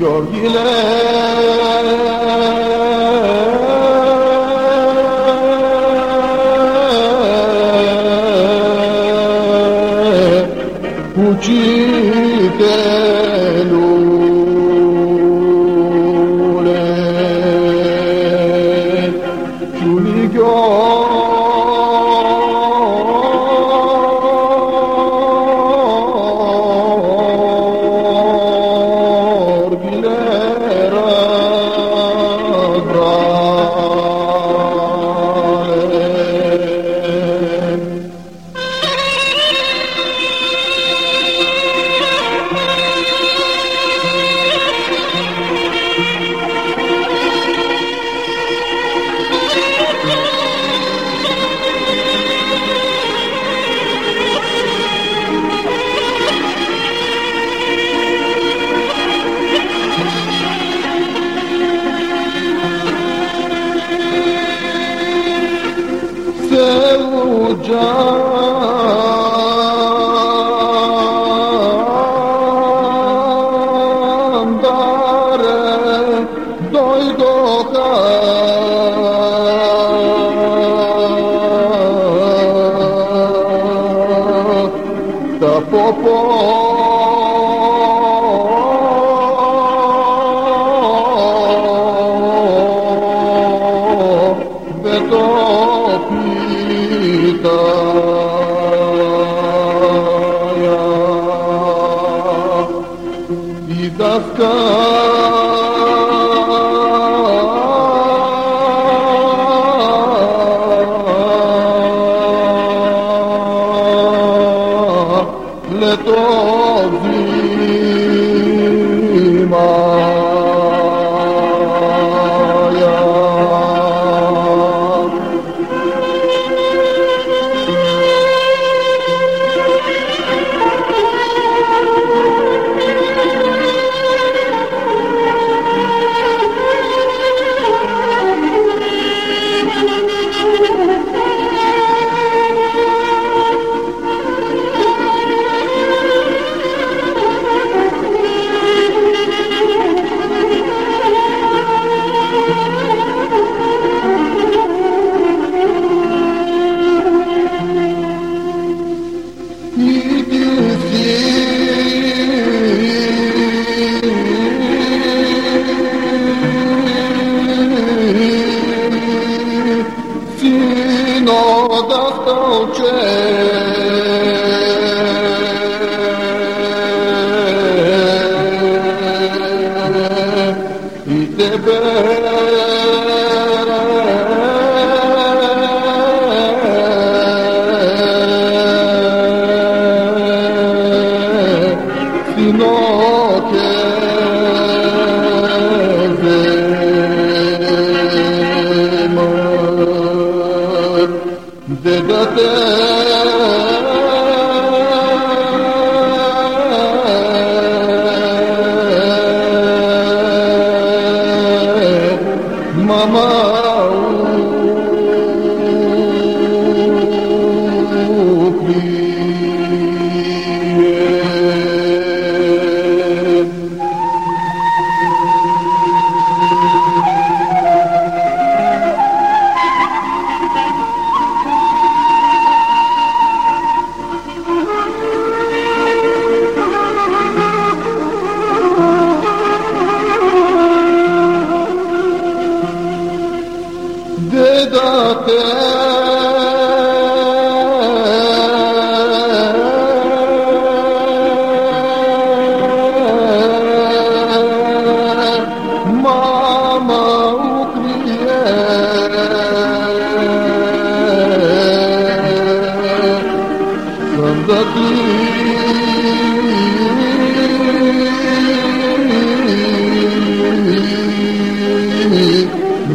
Gör yine te quero. Τα ποπό δεν το πείτα η δασκάλε το βήμα Vedat et